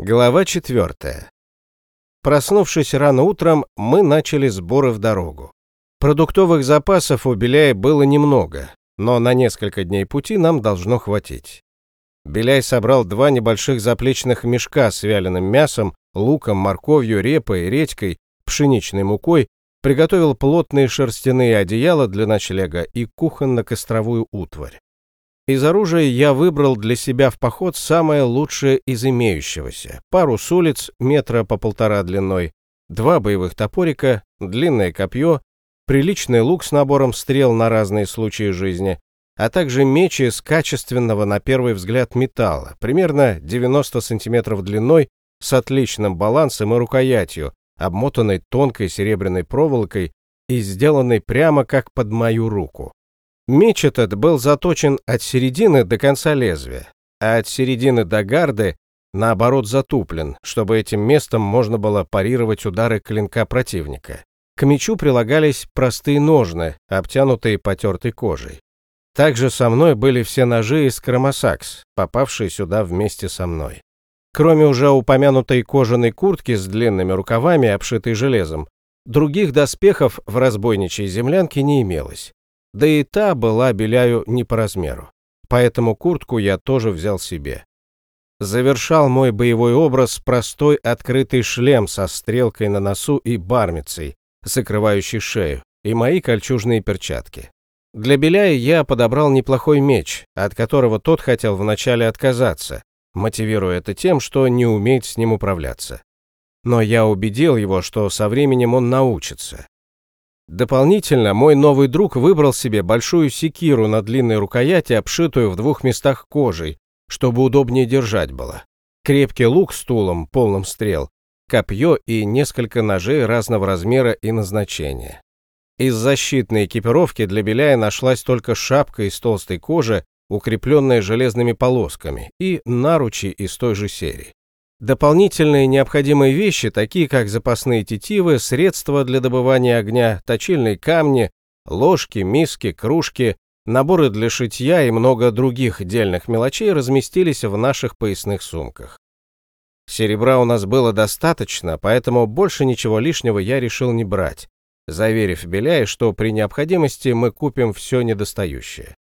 Глава четвертая. Проснувшись рано утром, мы начали сборы в дорогу. Продуктовых запасов у Беляя было немного, но на несколько дней пути нам должно хватить. Беляй собрал два небольших заплечных мешка с вяленым мясом, луком, морковью, репой, редькой, пшеничной мукой, приготовил плотные шерстяные одеяла для ночлега и кухонно-костровую утварь. Из оружия я выбрал для себя в поход самое лучшее из имеющегося. Пару с улиц, метра по полтора длиной, два боевых топорика, длинное копье, приличный лук с набором стрел на разные случаи жизни, а также меч из качественного на первый взгляд металла, примерно 90 сантиметров длиной, с отличным балансом и рукоятью, обмотанной тонкой серебряной проволокой и сделанной прямо как под мою руку. Меч этот был заточен от середины до конца лезвия, а от середины до гарды, наоборот, затуплен, чтобы этим местом можно было парировать удары клинка противника. К мечу прилагались простые ножны, обтянутые потертой кожей. Также со мной были все ножи из кромосакс, попавшие сюда вместе со мной. Кроме уже упомянутой кожаной куртки с длинными рукавами, обшитой железом, других доспехов в разбойничьей землянке не имелось да и та была Беляю не по размеру. Поэтому куртку я тоже взял себе. Завершал мой боевой образ простой открытый шлем со стрелкой на носу и бармицей, закрывающей шею, и мои кольчужные перчатки. Для Беляя я подобрал неплохой меч, от которого тот хотел вначале отказаться, мотивируя это тем, что не умеет с ним управляться. Но я убедил его, что со временем он научится, Дополнительно мой новый друг выбрал себе большую секиру на длинной рукояти, обшитую в двух местах кожей, чтобы удобнее держать было. Крепкий лук с тулом, полным стрел, копье и несколько ножей разного размера и назначения. Из защитной экипировки для Беляя нашлась только шапка из толстой кожи, укрепленная железными полосками, и наручи из той же серии. Дополнительные необходимые вещи, такие как запасные тетивы, средства для добывания огня, точильные камни, ложки, миски, кружки, наборы для шитья и много других дельных мелочей разместились в наших поясных сумках. Серебра у нас было достаточно, поэтому больше ничего лишнего я решил не брать, заверив Беляя, что при необходимости мы купим все недостающее.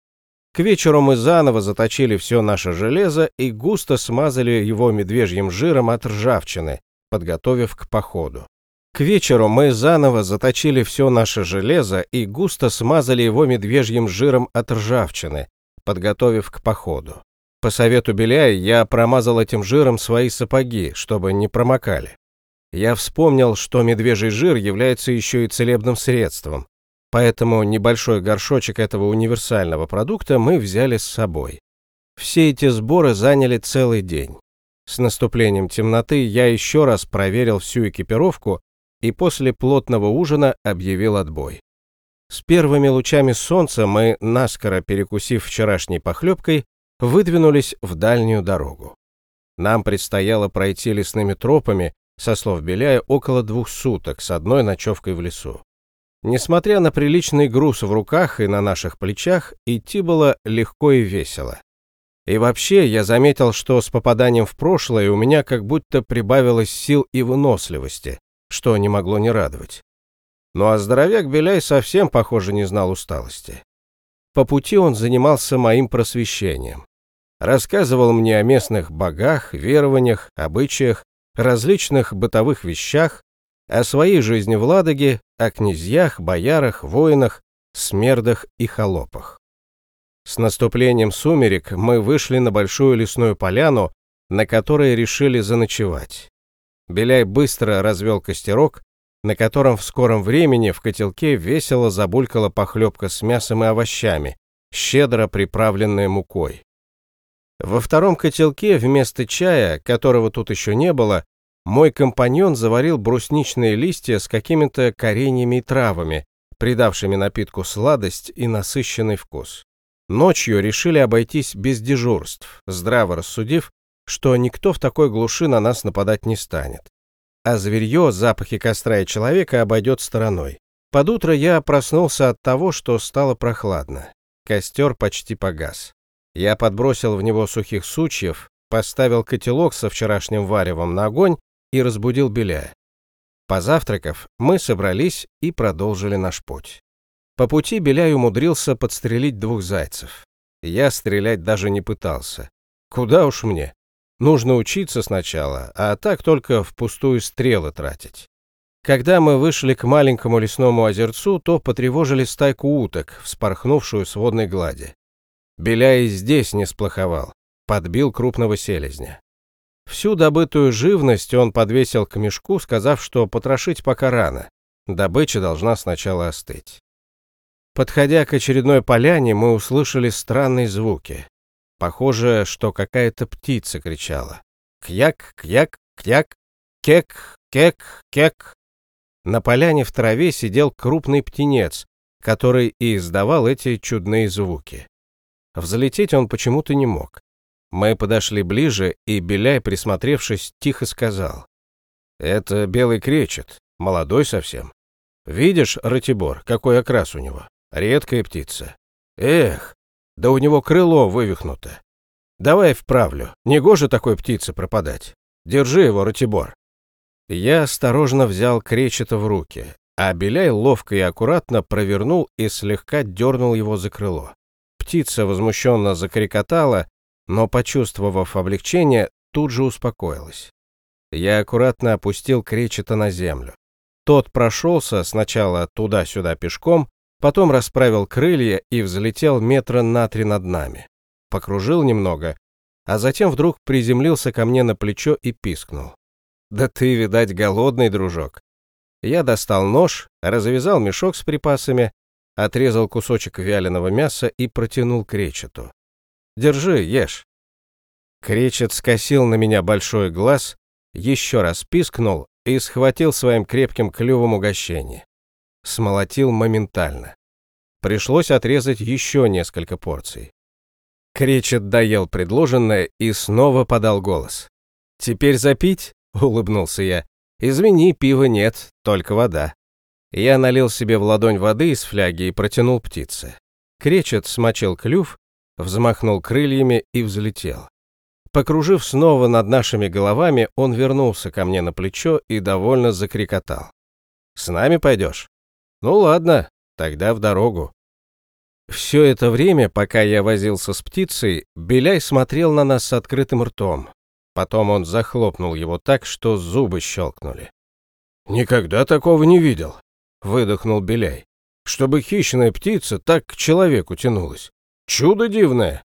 К вечеру мы заново заточили все наше железо и густо смазали его медвежьим жиром от ржавчины, подготовив к походу. К вечеру мы заново заточили все наше железо и густо смазали его медвежьим жиром от ржавчины, подготовив к походу. По совету Беляя я промазал этим жиром свои сапоги, чтобы не промокали. Я вспомнил, что медвежий жир является еще и целебным средством, Поэтому небольшой горшочек этого универсального продукта мы взяли с собой. Все эти сборы заняли целый день. С наступлением темноты я еще раз проверил всю экипировку и после плотного ужина объявил отбой. С первыми лучами солнца мы, наскоро перекусив вчерашней похлебкой, выдвинулись в дальнюю дорогу. Нам предстояло пройти лесными тропами, со слов Беляя, около двух суток с одной ночевкой в лесу. Несмотря на приличный груз в руках и на наших плечах, идти было легко и весело. И вообще, я заметил, что с попаданием в прошлое у меня как будто прибавилось сил и выносливости, что не могло не радовать. Ну а здоровяк Беляй совсем, похоже, не знал усталости. По пути он занимался моим просвещением. Рассказывал мне о местных богах, верованиях, обычаях, различных бытовых вещах, о своей жизни в Ладоге, о князьях, боярах, воинах, смердах и холопах. С наступлением сумерек мы вышли на большую лесную поляну, на которой решили заночевать. Беляй быстро развел костерок, на котором в скором времени в котелке весело забулькала похлебка с мясом и овощами, щедро приправленная мукой. Во втором котелке вместо чая, которого тут еще не было, мой компаньон заварил брусничные листья с какими-то кореньями и травами, придавшими напитку сладость и насыщенный вкус. Ночью решили обойтись без дежурств, здраво рассудив, что никто в такой глуши на нас нападать не станет. А зверье запахи костра и человека обойдет стороной. Под утро я проснулся от того, что стало прохладно. Костер почти погас. Я подбросил в него сухих сучьев, поставил котелок со вчерашним варевом на огонь и разбудил Беляя. Позавтракав, мы собрались и продолжили наш путь. По пути Беляй умудрился подстрелить двух зайцев. Я стрелять даже не пытался. Куда уж мне? Нужно учиться сначала, а так только впустую стрелы тратить. Когда мы вышли к маленькому лесному озерцу, то потревожили стайку уток, вспорхнувшую с водной глади. Беляй здесь не сплоховал, подбил крупного селезня. Всю добытую живность он подвесил к мешку, сказав, что потрошить пока рано. Добыча должна сначала остыть. Подходя к очередной поляне, мы услышали странные звуки. Похоже, что какая-то птица кричала. Кьяк, кьяк, кьяк, кек, кек, кек. На поляне в траве сидел крупный птенец, который и издавал эти чудные звуки. Взлететь он почему-то не мог. Мы подошли ближе, и Беляй, присмотревшись, тихо сказал. «Это белый кречет, молодой совсем. Видишь, Ратибор, какой окрас у него? Редкая птица. Эх, да у него крыло вывихнуто. Давай вправлю, негоже такой птице пропадать. Держи его, Ратибор». Я осторожно взял кречета в руки, а Беляй ловко и аккуратно провернул и слегка дернул его за крыло. Птица возмущенно закрикотала, но, почувствовав облегчение, тут же успокоилась. Я аккуратно опустил кречета на землю. Тот прошелся сначала туда-сюда пешком, потом расправил крылья и взлетел метра на три над нами. Покружил немного, а затем вдруг приземлился ко мне на плечо и пискнул. «Да ты, видать, голодный, дружок». Я достал нож, развязал мешок с припасами, отрезал кусочек вяленого мяса и протянул кречету. Держи, ешь». Кречет скосил на меня большой глаз, еще раз пискнул и схватил своим крепким клювом угощение. Смолотил моментально. Пришлось отрезать еще несколько порций. Кречет доел предложенное и снова подал голос. «Теперь запить?» — улыбнулся я. «Извини, пива нет, только вода». Я налил себе в ладонь воды из фляги и протянул птице. Кречет смочил клюв взмахнул крыльями и взлетел. Покружив снова над нашими головами, он вернулся ко мне на плечо и довольно закрикотал. «С нами пойдешь?» «Ну ладно, тогда в дорогу». Все это время, пока я возился с птицей, Беляй смотрел на нас с открытым ртом. Потом он захлопнул его так, что зубы щелкнули. «Никогда такого не видел», — выдохнул Беляй. «Чтобы хищная птица так к человеку тянулась. Чудо дивное.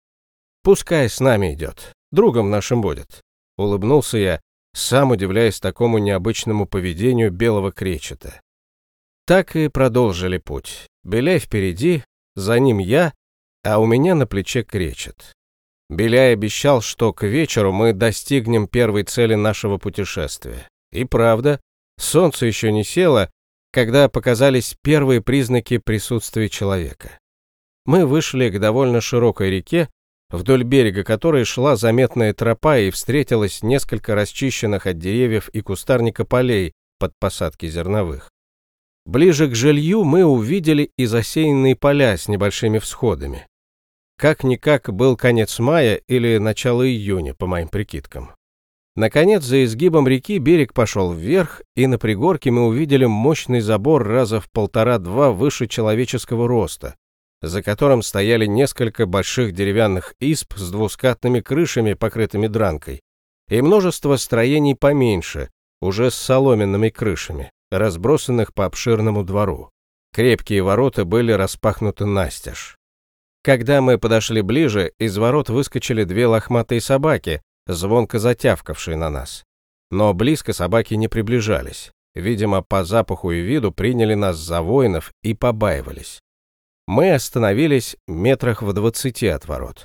Пускай с нами идет, другом нашим будет. Улыбнулся я, сам удивляясь такому необычному поведению белого кречета. Так и продолжили путь. Беляй впереди, за ним я, а у меня на плече кречет. Беляй обещал, что к вечеру мы достигнем первой цели нашего путешествия. И правда, солнце еще не село, когда показались первые признаки присутствия человека мы вышли к довольно широкой реке, вдоль берега которой шла заметная тропа и встретилось несколько расчищенных от деревьев и кустарника полей под посадки зерновых. Ближе к жилью мы увидели и засеянные поля с небольшими всходами. Как-никак был конец мая или начало июня, по моим прикидкам. Наконец, за изгибом реки берег пошел вверх, и на пригорке мы увидели мощный забор раза в полтора-два выше человеческого роста, за которым стояли несколько больших деревянных изб с двускатными крышами, покрытыми дранкой, и множество строений поменьше, уже с соломенными крышами, разбросанных по обширному двору. Крепкие ворота были распахнуты настежь. Когда мы подошли ближе, из ворот выскочили две лохматые собаки, звонко затявкавшие на нас. Но близко собаки не приближались. Видимо, по запаху и виду приняли нас за воинов и побаивались. Мы остановились метрах в двадцати от ворот.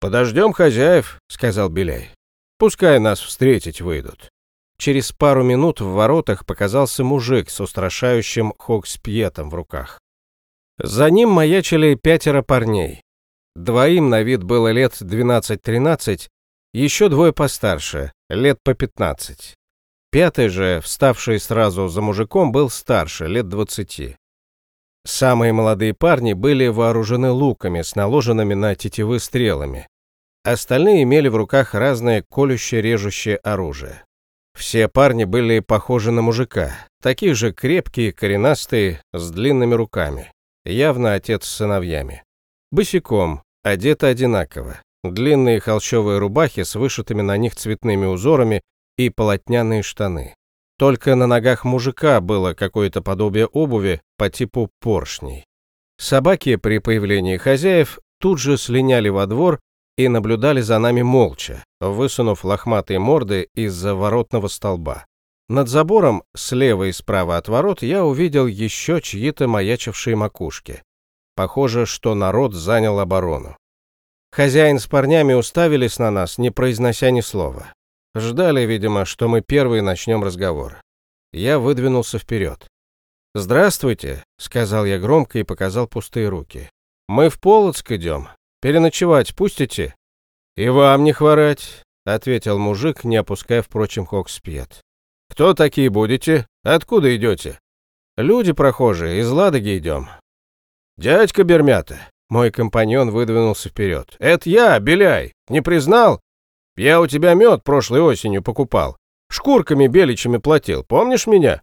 «Подождем хозяев», — сказал Беляй. «Пускай нас встретить выйдут». Через пару минут в воротах показался мужик с устрашающим хокспьетом в руках. За ним маячили пятеро парней. Двоим на вид было лет 12-13, еще двое постарше, лет по 15. Пятый же, вставший сразу за мужиком, был старше, лет 20. Самые молодые парни были вооружены луками с наложенными на тетивы стрелами. Остальные имели в руках разное колюще-режущее оружие. Все парни были похожи на мужика, такие же крепкие, коренастые, с длинными руками. Явно отец с сыновьями. Босиком, одеты одинаково. Длинные холщовые рубахи с вышитыми на них цветными узорами и полотняные штаны. Только на ногах мужика было какое-то подобие обуви по типу поршней. Собаки при появлении хозяев тут же слиняли во двор и наблюдали за нами молча, высунув лохматые морды из-за воротного столба. Над забором, слева и справа от ворот, я увидел еще чьи-то маячившие макушки. Похоже, что народ занял оборону. Хозяин с парнями уставились на нас, не произнося ни слова. Ждали, видимо, что мы первые начнем разговор. Я выдвинулся вперед. «Здравствуйте», — сказал я громко и показал пустые руки. «Мы в Полоцк идем. Переночевать пустите?» «И вам не хворать», — ответил мужик, не опуская, впрочем, хокспьет. «Кто такие будете? Откуда идете?» «Люди прохожие, из Ладоги идем». «Дядька Бермята», — мой компаньон выдвинулся вперед. «Это я, Беляй, не признал? Я у тебя мед прошлой осенью покупал. Шкурками беличьими платил, помнишь меня?»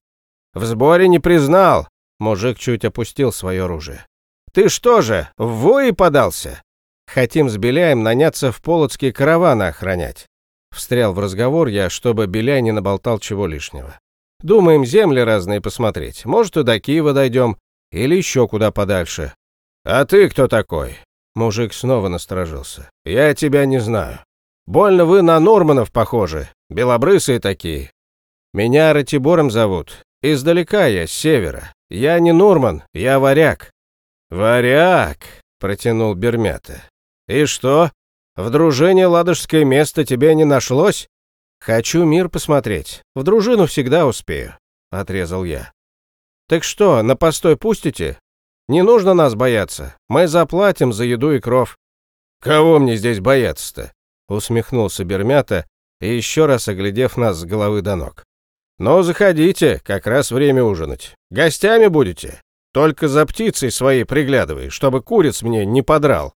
«В сборе не признал», — мужик чуть опустил свое оружие. «Ты что же, в вои подался?» «Хотим с Беляем наняться в Полоцкий караваны охранять». Встрял в разговор я, чтобы Беляй не наболтал чего лишнего. «Думаем земли разные посмотреть. Может, и до Киева дойдем. Или еще куда подальше». «А ты кто такой?» Мужик снова насторожился. «Я тебя не знаю. Больно вы на Норманов похожи. Белобрысые такие. Меня Ратибором зовут. Издалека я, с севера. Я не Нурман, я варяг». «Варяг», — протянул Бермята. «И что? В дружине ладожское место тебе не нашлось?» «Хочу мир посмотреть. В дружину всегда успею», — отрезал я. «Так что, на постой пустите? Не нужно нас бояться. Мы заплатим за еду и кров». «Кого мне здесь бояться-то?» — усмехнулся Бермята, и еще раз оглядев нас с головы до ног. «Ну, заходите, как раз время ужинать. Гостями будете? Только за птицей своей приглядывай, чтобы куриц мне не подрал».